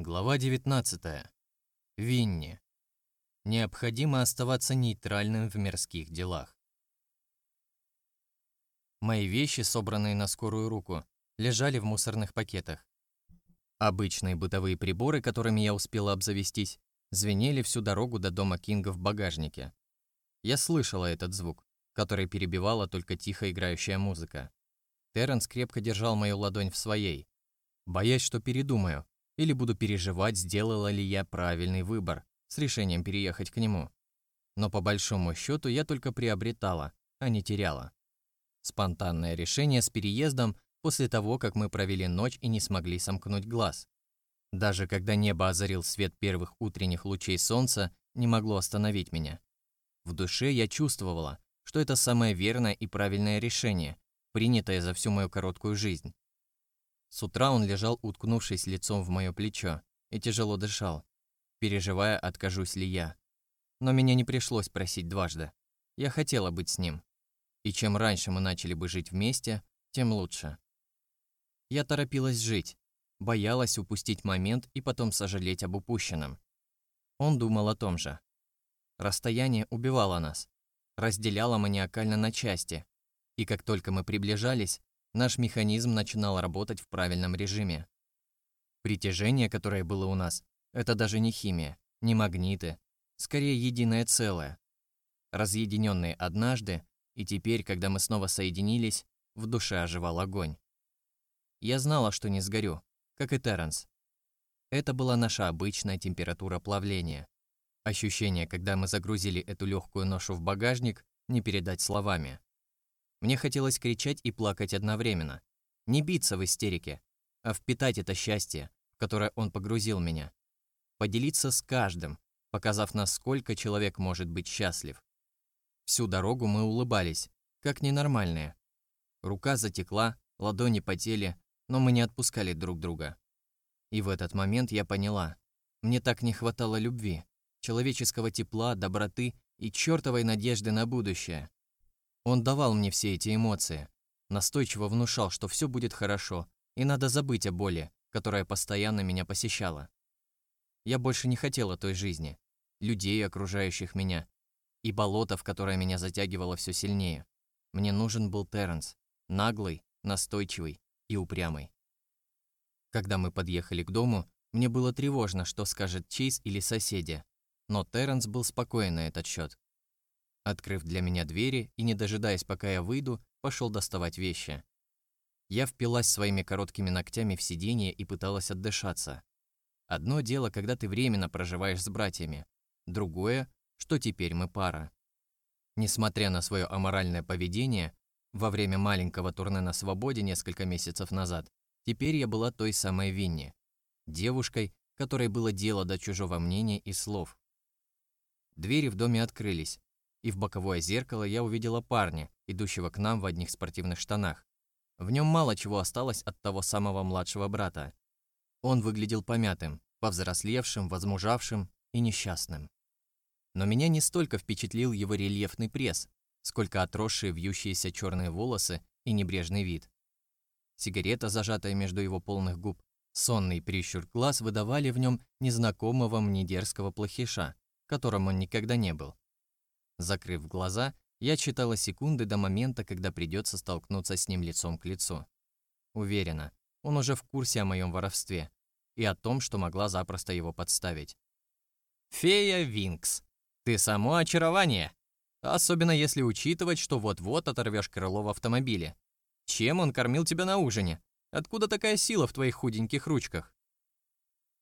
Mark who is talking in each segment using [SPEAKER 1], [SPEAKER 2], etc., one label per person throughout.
[SPEAKER 1] Глава 19. Винни. Необходимо оставаться нейтральным в мирских делах. Мои вещи, собранные на скорую руку, лежали в мусорных пакетах. Обычные бытовые приборы, которыми я успела обзавестись, звенели всю дорогу до дома Кинга в багажнике. Я слышала этот звук, который перебивала только тихо играющая музыка. Терренс крепко держал мою ладонь в своей, боясь, что передумаю, или буду переживать, сделала ли я правильный выбор с решением переехать к нему. Но по большому счету я только приобретала, а не теряла. Спонтанное решение с переездом после того, как мы провели ночь и не смогли сомкнуть глаз. Даже когда небо озарил свет первых утренних лучей солнца, не могло остановить меня. В душе я чувствовала, что это самое верное и правильное решение, принятое за всю мою короткую жизнь. С утра он лежал, уткнувшись лицом в мое плечо, и тяжело дышал, переживая, откажусь ли я. Но меня не пришлось просить дважды. Я хотела быть с ним. И чем раньше мы начали бы жить вместе, тем лучше. Я торопилась жить, боялась упустить момент и потом сожалеть об упущенном. Он думал о том же. Расстояние убивало нас, разделяло маниакально на части, и как только мы приближались, наш механизм начинал работать в правильном режиме. Притяжение, которое было у нас, это даже не химия, не магниты, скорее единое целое. Разъединенные однажды, и теперь, когда мы снова соединились, в душе оживал огонь. Я знала, что не сгорю, как и Терренс. Это была наша обычная температура плавления. Ощущение, когда мы загрузили эту легкую ношу в багажник, не передать словами. Мне хотелось кричать и плакать одновременно. Не биться в истерике, а впитать это счастье, в которое он погрузил меня. Поделиться с каждым, показав, насколько человек может быть счастлив. Всю дорогу мы улыбались, как ненормальные. Рука затекла, ладони потели, но мы не отпускали друг друга. И в этот момент я поняла, мне так не хватало любви, человеческого тепла, доброты и чертовой надежды на будущее. Он давал мне все эти эмоции, настойчиво внушал, что все будет хорошо, и надо забыть о боли, которая постоянно меня посещала. Я больше не хотела той жизни, людей, окружающих меня, и болота, в которое меня затягивало все сильнее. Мне нужен был Терренс, наглый, настойчивый и упрямый. Когда мы подъехали к дому, мне было тревожно, что скажет Чейз или соседи, но Терренс был спокоен на этот счет. Открыв для меня двери и не дожидаясь, пока я выйду, пошел доставать вещи. Я впилась своими короткими ногтями в сиденье и пыталась отдышаться. Одно дело, когда ты временно проживаешь с братьями, другое, что теперь мы пара. Несмотря на свое аморальное поведение, во время маленького турне на свободе несколько месяцев назад, теперь я была той самой Винни, девушкой, которой было дело до чужого мнения и слов. Двери в доме открылись, и в боковое зеркало я увидела парня, идущего к нам в одних спортивных штанах. В нем мало чего осталось от того самого младшего брата. Он выглядел помятым, повзрослевшим, возмужавшим и несчастным. Но меня не столько впечатлил его рельефный пресс, сколько отросшие вьющиеся черные волосы и небрежный вид. Сигарета, зажатая между его полных губ, сонный прищур глаз выдавали в нем незнакомого мне дерзкого плохиша, которым он никогда не был. Закрыв глаза, я читала секунды до момента, когда придется столкнуться с ним лицом к лицу. Уверена, он уже в курсе о моем воровстве и о том, что могла запросто его подставить. «Фея Винкс, ты само очарование!» Особенно если учитывать, что вот-вот оторвешь крыло в автомобиле. Чем он кормил тебя на ужине? Откуда такая сила в твоих худеньких ручках?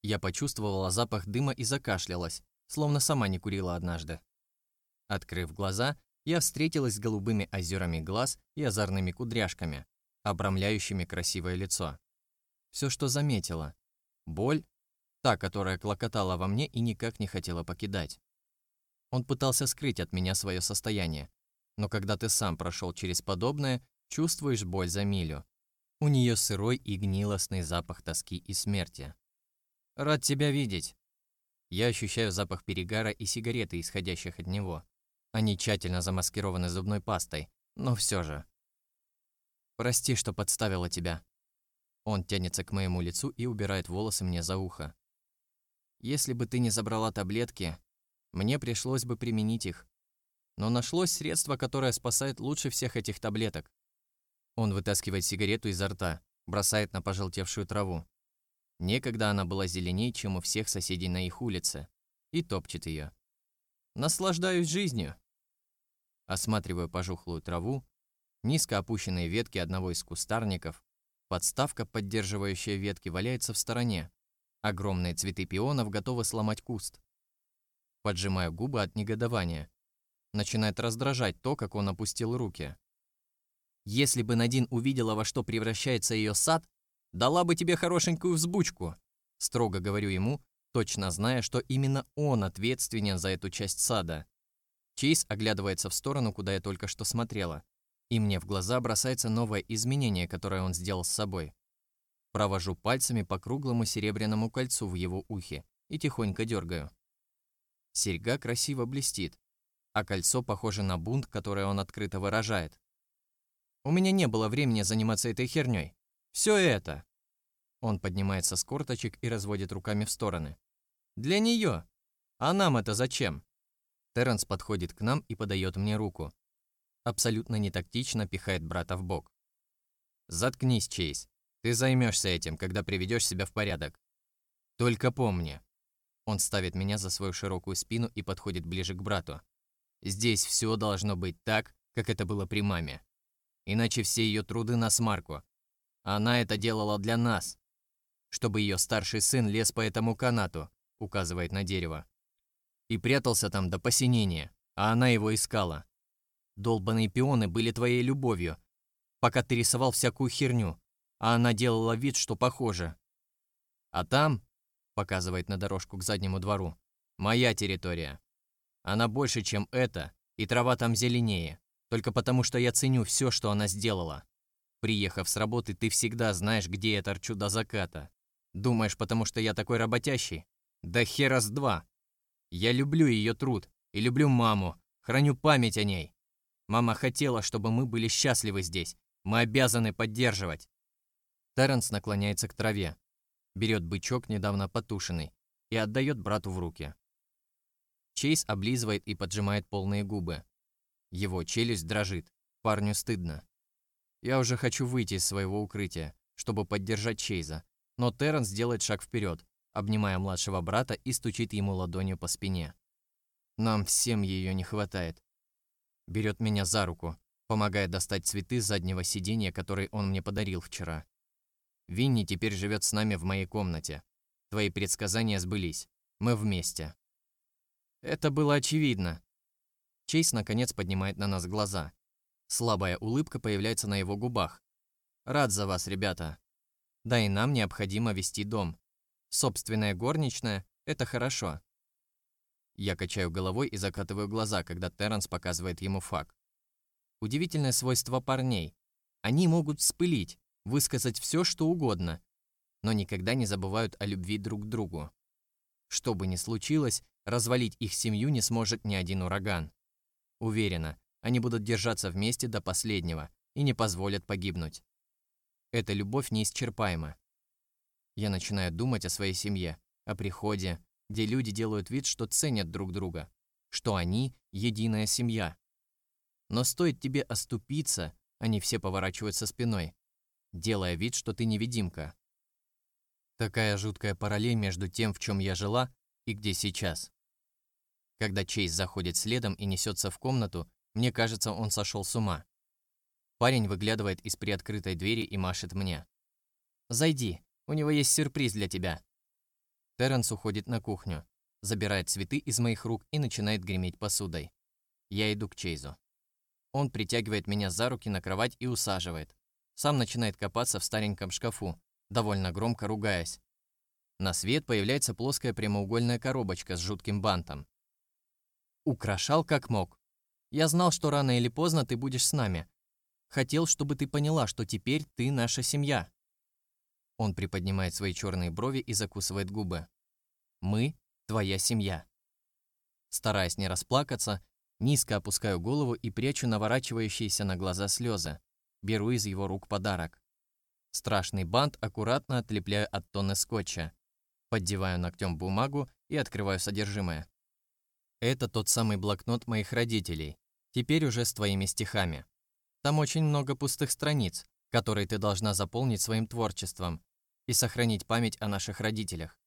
[SPEAKER 1] Я почувствовала запах дыма и закашлялась, словно сама не курила однажды. Открыв глаза, я встретилась с голубыми озерами глаз и озорными кудряшками, обрамляющими красивое лицо. Все, что заметила. Боль, та, которая клокотала во мне и никак не хотела покидать. Он пытался скрыть от меня свое состояние, но когда ты сам прошел через подобное, чувствуешь боль за милю. У нее сырой и гнилостный запах тоски и смерти. «Рад тебя видеть!» Я ощущаю запах перегара и сигареты, исходящих от него. Они тщательно замаскированы зубной пастой, но все же. «Прости, что подставила тебя». Он тянется к моему лицу и убирает волосы мне за ухо. Если бы ты не забрала таблетки, мне пришлось бы применить их. Но нашлось средство, которое спасает лучше всех этих таблеток. Он вытаскивает сигарету изо рта, бросает на пожелтевшую траву. Некогда она была зеленей, чем у всех соседей на их улице, и топчет ее. Наслаждаюсь жизнью. Осматриваю пожухлую траву, низко опущенные ветки одного из кустарников, подставка, поддерживающая ветки, валяется в стороне. Огромные цветы пионов готовы сломать куст. Поджимаю губы от негодования. Начинает раздражать то, как он опустил руки. Если бы Надин увидела, во что превращается ее сад, дала бы тебе хорошенькую взбучку. Строго говорю ему, точно зная, что именно он ответственен за эту часть сада. Чейз оглядывается в сторону, куда я только что смотрела, и мне в глаза бросается новое изменение, которое он сделал с собой. Провожу пальцами по круглому серебряному кольцу в его ухе и тихонько дергаю. Серьга красиво блестит, а кольцо похоже на бунт, который он открыто выражает. У меня не было времени заниматься этой херней. Все это. Он поднимается с корточек и разводит руками в стороны. Для нее. А нам это зачем? Терренс подходит к нам и подает мне руку. Абсолютно нетактично пихает брата в бок. Заткнись, Чейз. Ты займешься этим, когда приведешь себя в порядок. Только помни. Он ставит меня за свою широкую спину и подходит ближе к брату. Здесь все должно быть так, как это было при маме иначе все ее труды на смарку. Она это делала для нас, чтобы ее старший сын лез по этому канату, указывает на дерево. И прятался там до посинения, а она его искала. Долбаные пионы были твоей любовью, пока ты рисовал всякую херню, а она делала вид, что похоже. А там, показывает на дорожку к заднему двору, моя территория. Она больше, чем это, и трава там зеленее. Только потому, что я ценю все, что она сделала. Приехав с работы, ты всегда знаешь, где я торчу до заката. Думаешь, потому что я такой работящий? Да хера с два. Я люблю ее труд и люблю маму, храню память о ней. Мама хотела, чтобы мы были счастливы здесь. Мы обязаны поддерживать. Терренс наклоняется к траве, берет бычок, недавно потушенный, и отдает брату в руки. Чейз облизывает и поджимает полные губы. Его челюсть дрожит. Парню стыдно. Я уже хочу выйти из своего укрытия, чтобы поддержать Чейза, но Терренс делает шаг вперед, обнимая младшего брата и стучит ему ладонью по спине. Нам всем ее не хватает. Берет меня за руку, помогая достать цветы с заднего сиденья, которые он мне подарил вчера. Винни теперь живет с нами в моей комнате. Твои предсказания сбылись. Мы вместе. Это было очевидно, Чейз наконец поднимает на нас глаза. Слабая улыбка появляется на его губах. «Рад за вас, ребята. Да и нам необходимо вести дом. Собственная горничная – это хорошо». Я качаю головой и закатываю глаза, когда Терренс показывает ему факт. Удивительное свойство парней. Они могут вспылить, высказать все, что угодно, но никогда не забывают о любви друг к другу. Что бы ни случилось, развалить их семью не сможет ни один ураган. Уверена, они будут держаться вместе до последнего и не позволят погибнуть. Эта любовь неисчерпаема. Я начинаю думать о своей семье, о приходе, где люди делают вид, что ценят друг друга, что они – единая семья. Но стоит тебе оступиться, они все поворачиваются спиной, делая вид, что ты невидимка. Такая жуткая параллель между тем, в чем я жила, и где сейчас. Когда Чейз заходит следом и несется в комнату, мне кажется, он сошел с ума. Парень выглядывает из приоткрытой двери и машет мне. «Зайди, у него есть сюрприз для тебя». Терренс уходит на кухню, забирает цветы из моих рук и начинает греметь посудой. Я иду к Чейзу. Он притягивает меня за руки на кровать и усаживает. Сам начинает копаться в стареньком шкафу, довольно громко ругаясь. На свет появляется плоская прямоугольная коробочка с жутким бантом. Украшал как мог. Я знал, что рано или поздно ты будешь с нами. Хотел, чтобы ты поняла, что теперь ты наша семья. Он приподнимает свои черные брови и закусывает губы. Мы – твоя семья. Стараясь не расплакаться, низко опускаю голову и прячу наворачивающиеся на глаза слезы. Беру из его рук подарок. Страшный бант аккуратно отлепляю от тонны скотча. Поддеваю ногтем бумагу и открываю содержимое. Это тот самый блокнот моих родителей, теперь уже с твоими стихами. Там очень много пустых страниц, которые ты должна заполнить своим творчеством и сохранить память о наших родителях.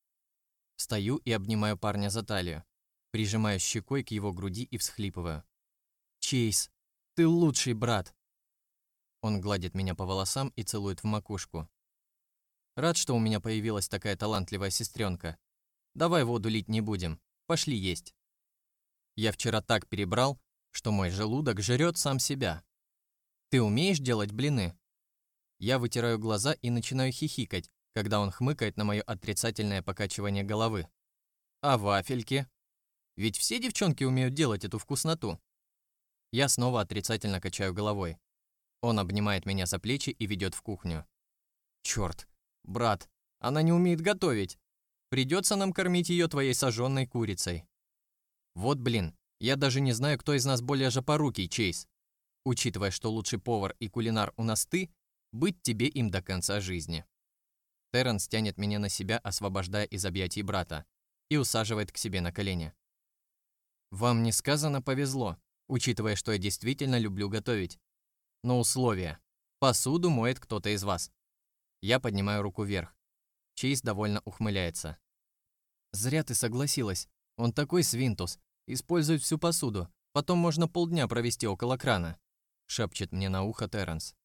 [SPEAKER 1] Встаю и обнимаю парня за талию, прижимаю щекой к его груди и всхлипываю. «Чейз, ты лучший брат!» Он гладит меня по волосам и целует в макушку. Рад, что у меня появилась такая талантливая сестренка. Давай воду лить не будем, пошли есть. Я вчера так перебрал, что мой желудок жрет сам себя. Ты умеешь делать блины? Я вытираю глаза и начинаю хихикать, когда он хмыкает на мое отрицательное покачивание головы. А вафельки? Ведь все девчонки умеют делать эту вкусноту. Я снова отрицательно качаю головой. Он обнимает меня за плечи и ведет в кухню. Черт, брат, она не умеет готовить. Придется нам кормить ее твоей сожженной курицей. Вот блин, я даже не знаю, кто из нас более жопорукий, Чейз. Учитывая, что лучший повар и кулинар у нас ты, быть тебе им до конца жизни. Терренс тянет меня на себя, освобождая из объятий брата, и усаживает к себе на колени. «Вам несказанно повезло, учитывая, что я действительно люблю готовить. Но условие. Посуду моет кто-то из вас». Я поднимаю руку вверх. Чейз довольно ухмыляется. «Зря ты согласилась. Он такой свинтус. Использует всю посуду. Потом можно полдня провести около крана», — шепчет мне на ухо Терренс.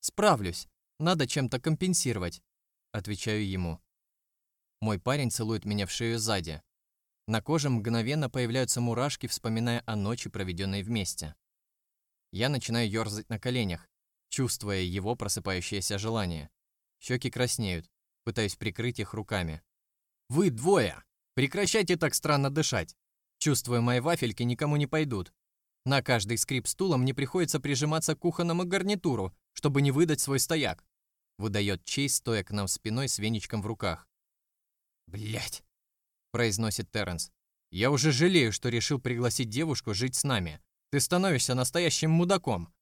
[SPEAKER 1] «Справлюсь. Надо чем-то компенсировать», — отвечаю ему. Мой парень целует меня в шею сзади. На коже мгновенно появляются мурашки, вспоминая о ночи, проведенной вместе. Я начинаю ёрзать на коленях, чувствуя его просыпающееся желание. Щеки краснеют, пытаюсь прикрыть их руками. «Вы двое! Прекращайте так странно дышать! Чувствую, мои вафельки никому не пойдут. На каждый скрип стула мне приходится прижиматься к кухонному гарнитуру, чтобы не выдать свой стояк. Выдает Чейз, стоя к нам спиной с веничком в руках. Блять, произносит Терренс. Я уже жалею, что решил пригласить девушку жить с нами. Ты становишься настоящим мудаком.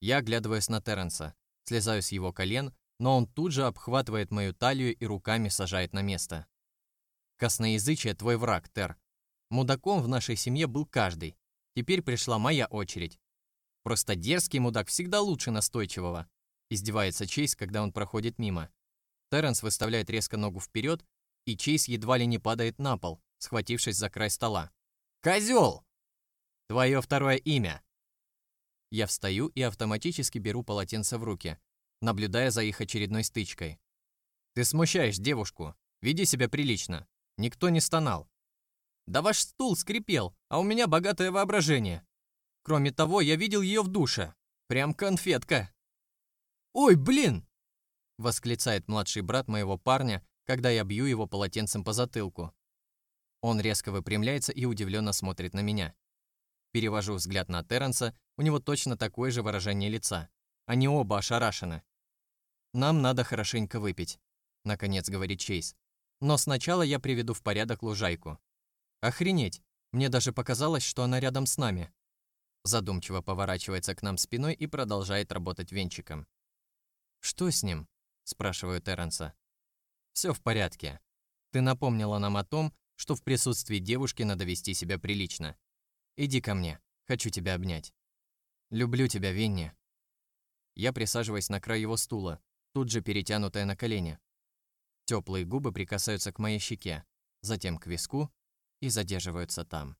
[SPEAKER 1] Я оглядываюсь на Терренса, слезаю с его колен, но он тут же обхватывает мою талию и руками сажает на место. Косноязычие твой враг, Тер. Мудаком в нашей семье был каждый, Теперь пришла моя очередь. Просто дерзкий мудак всегда лучше настойчивого. Издевается Чейз, когда он проходит мимо. Терренс выставляет резко ногу вперед, и Чейз едва ли не падает на пол, схватившись за край стола. «Козел!» «Твое второе имя!» Я встаю и автоматически беру полотенце в руки, наблюдая за их очередной стычкой. «Ты смущаешь девушку. Веди себя прилично. Никто не стонал. Да ваш стул скрипел, а у меня богатое воображение. Кроме того, я видел ее в душе. Прям конфетка. «Ой, блин!» — восклицает младший брат моего парня, когда я бью его полотенцем по затылку. Он резко выпрямляется и удивленно смотрит на меня. Перевожу взгляд на Терренса, у него точно такое же выражение лица. Они оба ошарашены. «Нам надо хорошенько выпить», — наконец говорит Чейз. «Но сначала я приведу в порядок лужайку». Охренеть! Мне даже показалось, что она рядом с нами. Задумчиво поворачивается к нам спиной и продолжает работать венчиком. «Что с ним?» – спрашиваю Терренса. «Все в порядке. Ты напомнила нам о том, что в присутствии девушки надо вести себя прилично. Иди ко мне, хочу тебя обнять. Люблю тебя, Винни». Я присаживаюсь на край его стула, тут же перетянутая на колени. Теплые губы прикасаются к моей щеке, затем к виску, и задерживаются там.